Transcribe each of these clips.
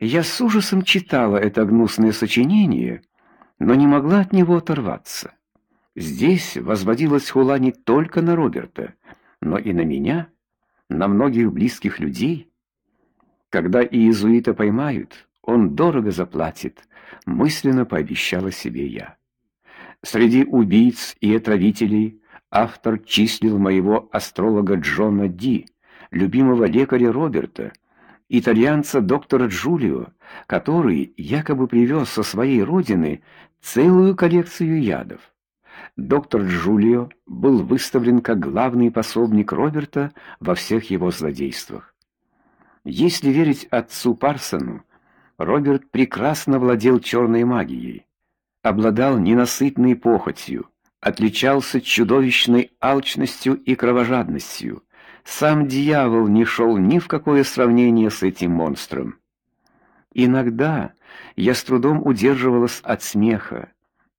Я с ужасом читала это гнусное сочинение, но не могла от него оторваться. Здесь возводилась хула не только на Роберта, но и на меня, на многих близких людей. Когда иезуита поймают, он дорого заплатит, мысленно пообещала себе я. Среди убийц и отравителей автор числил моего астролога Джона Ди, любимого лекаря Роберта, итальянца доктора Джулио, который якобы привез со своей родины целую коллекцию ядов. Доктор Джулио был выставлен как главный пособник Роберта во всех его злодействах. Если верить отцу Парсону, Роберт прекрасно владел черной магией, обладал ненасытной похотью, отличался чудовищной алчностью и кровожадностью. Сам дьявол не шел ни в какое сравнение с этим монстром. Иногда я с трудом удерживалась от смеха,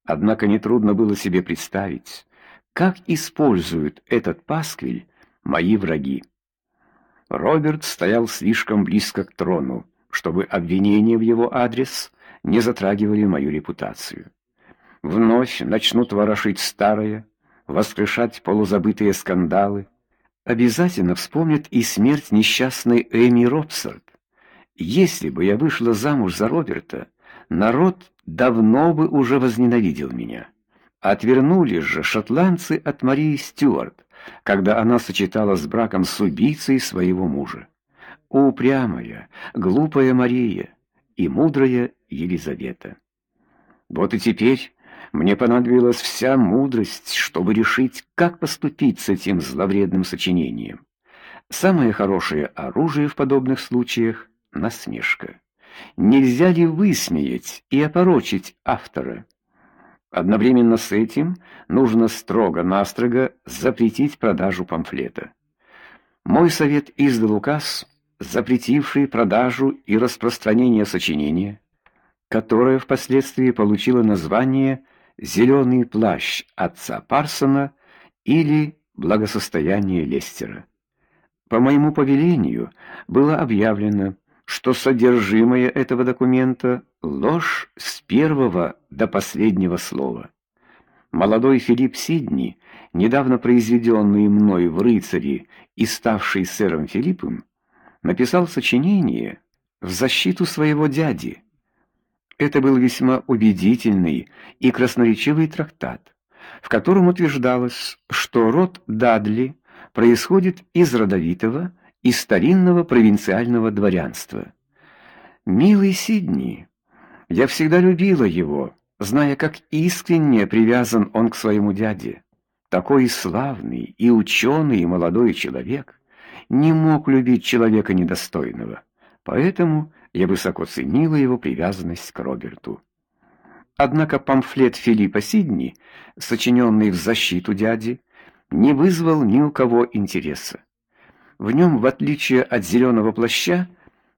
однако нетрудно было себе представить, как используют этот пасквиль мои враги. Роберт стоял слишком близко к трону, чтобы обвинения в его адрес не затрагивали мою репутацию. Вновь начнут ворошить старое, воскрешать полузабытые скандалы. Обязательно вспомнят и смерть несчастной Эми Робсарт. Если бы я вышла замуж за Роберта, народ давно бы уже возненавидел меня. Отвернулись же шотландцы от Марии Стюарт, когда она сочеталась с браком с убийцей своего мужа. Упрямая, глупая Мария и мудрая Елизавета. Вот и теперь мне понадобилась вся мудрость, чтобы решить, как поступить с этим зловредным сочинением. Самое хорошее оружие в подобных случаях насмешка. Нельзя ли высмеять и опорочить автора? Одновременно с этим нужно строго-настрого запретить продажу памфлета. Мой совет издал указ, запретивший продажу и распространение сочинения, которое впоследствии получило название «Зеленый плащ отца Парсона» или «Благосостояние Лестера». По моему повелению было объявлено, что содержимое этого документа ложь с первого до последнего слова. Молодой Филипп Сидни, недавно произведенный мной в рыцари и ставший сэром Филиппом, написал сочинение в защиту своего дяди. Это был весьма убедительный и красноречивый трактат, в котором утверждалось, что род Дадли происходит из родовитого и старинного провинциального дворянства. Милый Сидни, я всегда любила его, зная, как искренне привязан он к своему дяде. Такой славный и ученый и молодой человек не мог любить человека недостойного. Поэтому я высоко ценила его привязанность к Роберту. Однако памфлет Филиппа Сидни, сочиненный в защиту дяди, не вызвал ни у кого интереса. В нем, в отличие от зеленого плаща,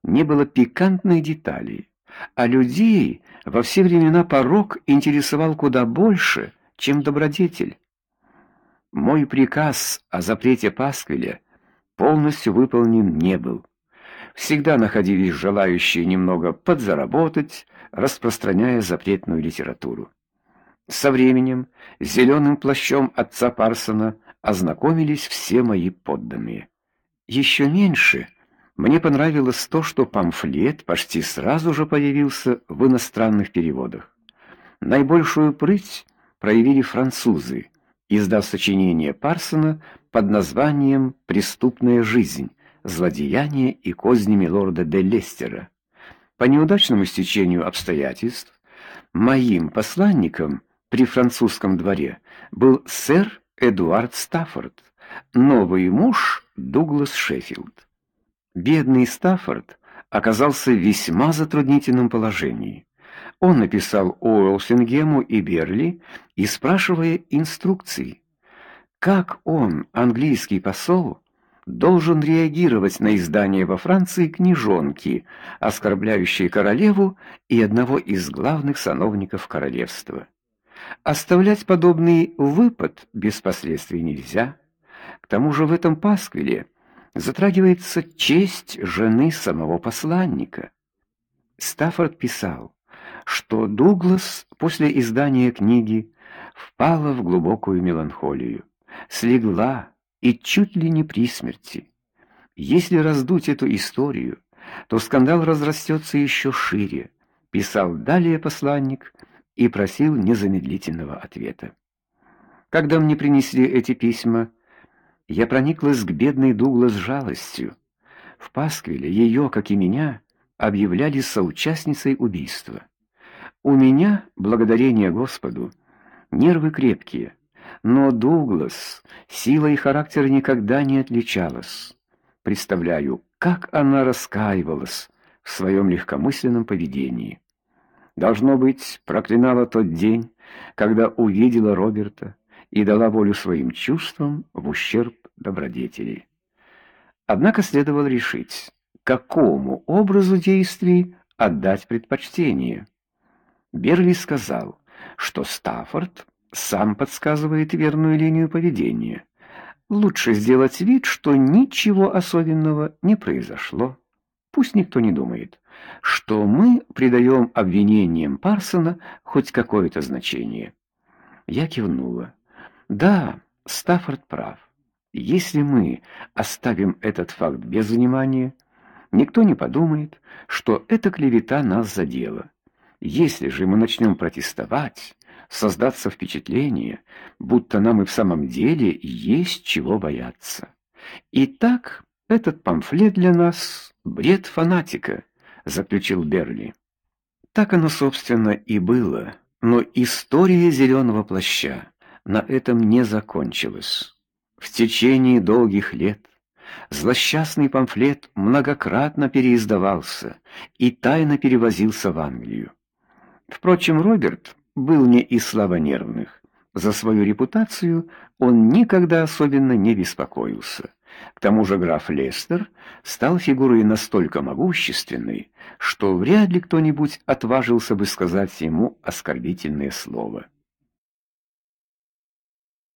не было пикантной детали, а людей во все времена порок интересовал куда больше, чем добродетель. Мой приказ о запрете пасквиля полностью выполнен не был. Всегда находились желающие немного подзаработать, распространяя запретную литературу. Со временем с зеленым плащом отца Парсона ознакомились все мои подданные. Еще меньше мне понравилось то, что памфлет почти сразу же появился в иностранных переводах. Наибольшую прыть проявили французы, издав сочинение Парсона под названием Преступная жизнь. Злодеяния и козни милорда де Лестера. По неудачному стечению обстоятельств моим посланником при французском дворе был сэр Эдуард Стаффорд, новый муж Дуглас Шеффилд. Бедный Стаффорд оказался в весьма затруднительном положении. Он написал Уэлсингему и Берли, и спрашивая инструкции, как он, английский посол, должен реагировать на издание во Франции книжонки, оскорбляющей королеву и одного из главных сановников королевства. Оставлять подобный выпад без последствий нельзя. К тому же в этом пасквиле затрагивается честь жены самого посланника. Стаффорд писал, что Дуглас после издания книги впала в глубокую меланхолию, слегла и чуть ли не при смерти. Если раздуть эту историю, то скандал разрастется еще шире, писал далее посланник и просил незамедлительного ответа. Когда мне принесли эти письма, я прониклась к бедной Дуглас жалостью. В Пасквиле ее, как и меня, объявляли соучастницей убийства. У меня, благодарение Господу, нервы крепкие, но Дуглас силой и характер никогда не отличалась. Представляю, как она раскаивалась в своем легкомысленном поведении. Должно быть, проклинала тот день, когда увидела Роберта и дала волю своим чувствам в ущерб добродетели. Однако следовало решить, какому образу действий отдать предпочтение. Берли сказал, что Стаффорд сам подсказывает верную линию поведения. Лучше сделать вид, что ничего особенного не произошло. Пусть никто не думает, что мы придаем обвинениям Парсона хоть какое-то значение. Я кивнула. Да, Стаффорд прав. Если мы оставим этот факт без внимания, никто не подумает, что эта клевета нас задела. Если же мы начнем протестовать, создаться впечатление, будто нам и в самом деле есть чего бояться. Итак, этот памфлет для нас бред фанатика, заключил Берли. Так оно, собственно, и было, но история зеленого плаща на этом не закончилась. В течение долгих лет злосчастный памфлет многократно переиздавался и тайно перевозился в Англию. Впрочем, Роберт был не из слабонервных. За свою репутацию он никогда особенно не беспокоился. К тому же граф Лестер стал фигурой настолько могущественной, что вряд ли кто-нибудь отважился бы сказать ему оскорбительное слово.